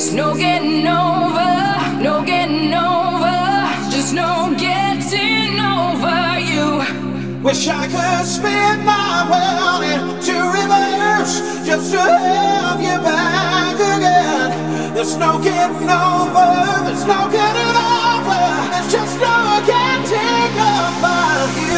There's no getting over, no getting over, just no getting over you. Wish I could spin my world into reverse just to have you back again. There's no getting over, there's no getting over, there's just no getting over you.